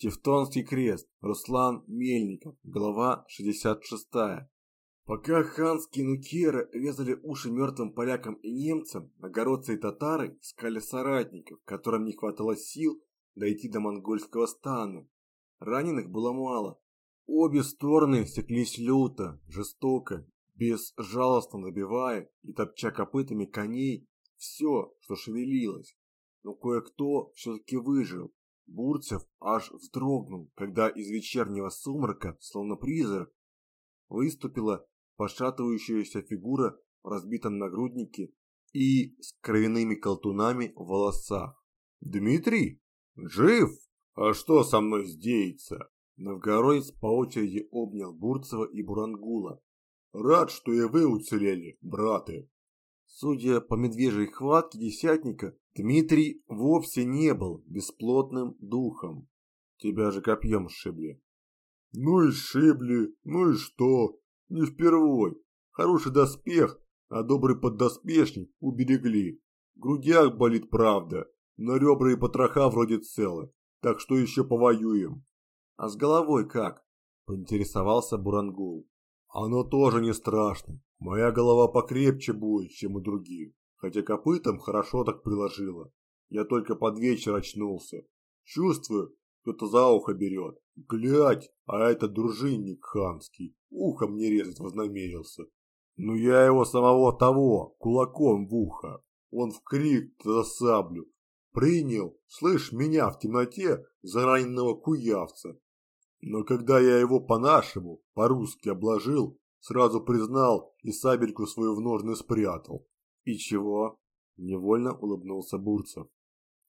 Тевтонский крест. Руслан Мельников. Глава 66. Пока ханские нукеры резали уши мертвым полякам и немцам, нагородцы и татары искали соратников, которым не хватало сил дойти до монгольского стана. Раненых было мало. Обе стороны секлись люто, жестоко, безжалостно добивая и топча копытами коней все, что шевелилось. Но кое-кто все-таки выжил. Бурцев аж вздрогнул, когда из вечернего сумрака, словно призрак, выступила пошатывающаяся фигура в разбитом нагруднике и с кровяными колтунами в волосах. «Дмитрий? Жив? А что со мной сделается?» Новгородец по очереди обнял Бурцева и Бурангула. «Рад, что и вы уцелели, браты!» Судя по медвежьей хватке десятника, Дмитрий вовсе не был бесплотным духом. Тебя же копьем сшибли. Ну и сшибли, ну и что? Не впервой. Хороший доспех, а добрый поддоспешник уберегли. В грудях болит правда, но ребра и потроха вроде целы, так что еще повоюем. А с головой как? Поинтересовался Бурангул. Оно тоже не страшно. Моя голова покрепче будет, чем у других, хотя копытом хорошо так приложила. Я только под вечер очнулся. Чувствую, кто-то за ухо берет. Глядь, а это дружинник ханский. Ухо мне резать вознамерился. Ну я его самого того, кулаком в ухо. Он в крик за саблю. Принял, слышь, меня в темноте за раненого куявца. Но когда я его по-нашему, по-русски обложил, сразу признал и сабельку свою в ножны спрятал. И чего? Невольно улыбнулся Бурцев.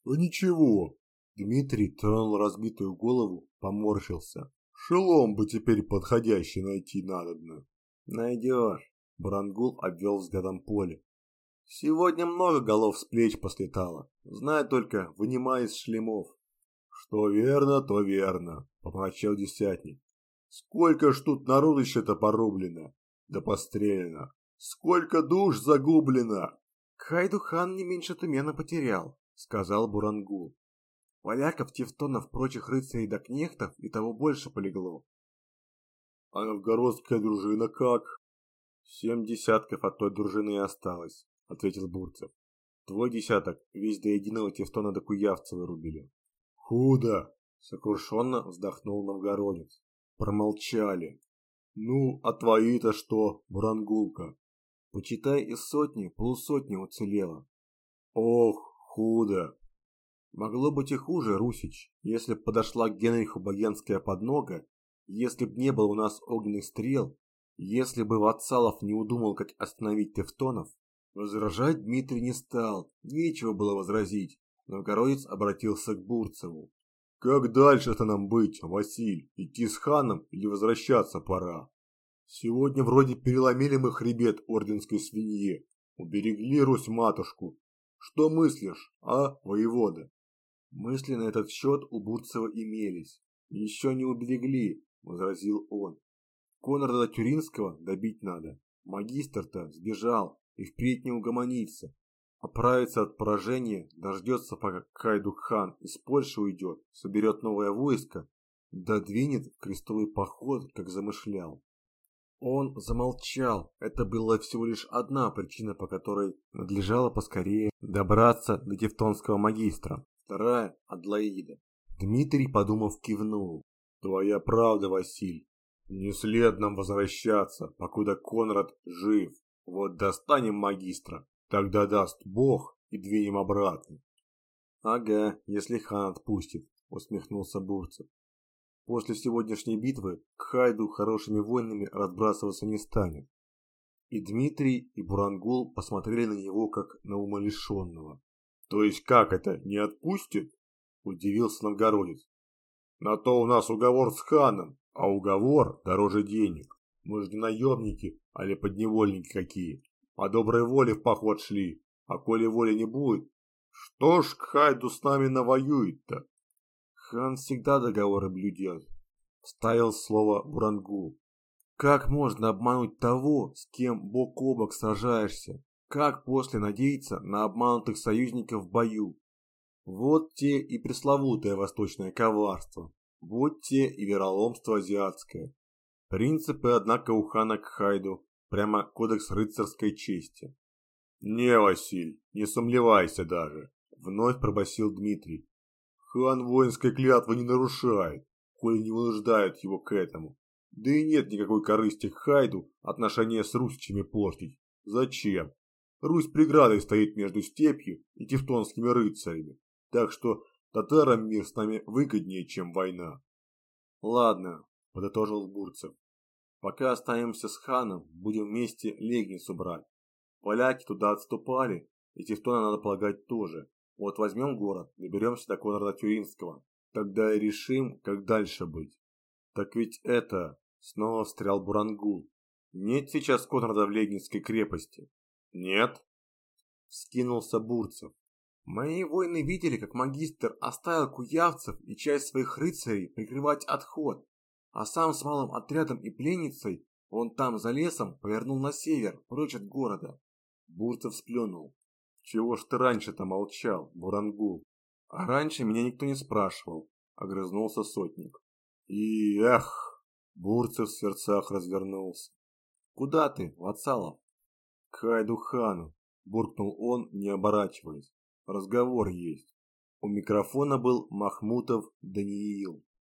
А ничего, Дмитрий тронул разбитую голову, поморщился. Шелом бы теперь подходящий найти надобно. Найдешь. Барангул обвел взглядом поле. Сегодня много голов с плеч послетало. Знаю только, вынимай из шлемов. Что верно, то верно, помрачал десятник. Сколько ж тут народища-то порублено, да постреляно. Сколько душ загублено. Хайду-хан не меньше тумена потерял, сказал Бурангул. Поляков, тевтонов, прочих рыцарей до кнехтов и того больше полегло. А новгородская дружина как? Семь десятков от той дружины и осталось, ответил Бурцев. Твой десяток весь до единого тевтона до куявца вырубили. Худо, сокрушенно вздохнул новгородец. Промолчали. Ну, а твои-то что, Бурангулка? Почитай, из сотни полусотни уцелело. Ох, худо, Могло быть и хуже, Русич, если б подошла к Генриху Багенская поднога, если б не было у нас огненных стрел, если бы Ватсалов не удумал, как остановить Тевтонов. Возражать Дмитрий не стал, нечего было возразить. Новгородец обратился к Бурцеву. «Как дальше-то нам быть, Василь? Идти с ханом или возвращаться пора? Сегодня вроде переломили мы хребет орденской свинье, уберегли Русь-матушку. Что мыслишь, а, воевода?» Мысли на этот счет у Бурцева имелись. «Еще не уберегли», – возразил он. «Конрада Тюринского добить надо. Магистр-то сбежал и впредь не угомонится. Оправится от поражения, дождется, пока Кайдук-хан из Польши уйдет, соберет новое войско, да двинет в крестовый поход, как замышлял. Он замолчал. Это была всего лишь одна причина, по которой надлежало поскорее добраться до тевтонского магистра вторая – Адлоида. Дмитрий, подумав, кивнул. «Твоя правда, Василь. Не след нам возвращаться, покуда Конрад жив. Вот достанем магистра, тогда даст Бог и двинем обратно». «Ага, если хан отпустит», – усмехнулся Бурцев. «После сегодняшней битвы к Хайду хорошими воинами разбрасываться не станет». И Дмитрий, и Бурангул посмотрели на него, как на умалишенного. То есть как это, не отпустит? Удивился новгородец. На то у нас уговор с ханом, а уговор дороже денег. Мы же не наемники, а ли подневольники какие. По доброй воле в поход шли, а коли воли не будет, что ж Хайду с нами навоюет-то? Хан всегда договоры блюдет. Вставил слово Бурангу. Как можно обмануть того, с кем бок о бок сражаешься? Как после надеяться на обманутых союзников в бою? Вот те и пресловутое восточное коварство. будьте и вероломство азиатское. Принципы, однако, у хана Кхайду, прямо кодекс рыцарской чести. Не, Василь, не сомневайся даже, вновь пробасил Дмитрий. Хан воинской клятвы не нарушает, коли не вынуждают его к этому. Да и нет никакой корысти Хайду отношения с русичами портить. Зачем? Русь преградой стоит между степью и тевтонскими рыцарями, так что татарам мир с нами выгоднее, чем война. Ладно, подытожил Бурцев. Пока останемся с ханом, будем вместе Легницу брать. Поляки туда отступали, и Тевтона, надо полагать, тоже. Вот возьмем город, доберемся до Конрада Тюринского. Тогда и решим, как дальше быть. Так ведь это... Снова встрял Бурангул. Нет сейчас Конрада в Легницкой крепости. Нет? Скинулся Бурцев. Мои воины видели, как магистр оставил куявцев и часть своих рыцарей прикрывать отход, а сам с малым отрядом и пленницей, он там за лесом, повернул на север, прочь от города. Бурцев сплюнул. Чего ж ты раньше-то молчал, Бурангул? А раньше меня никто не спрашивал, огрызнулся сотник. И эх, Бурцев в сердцах развернулся. Куда ты, Вацалов? К Хайдухану, буркнул он, не оборачиваясь. Разговор есть. У микрофона был Махмутов Даниил.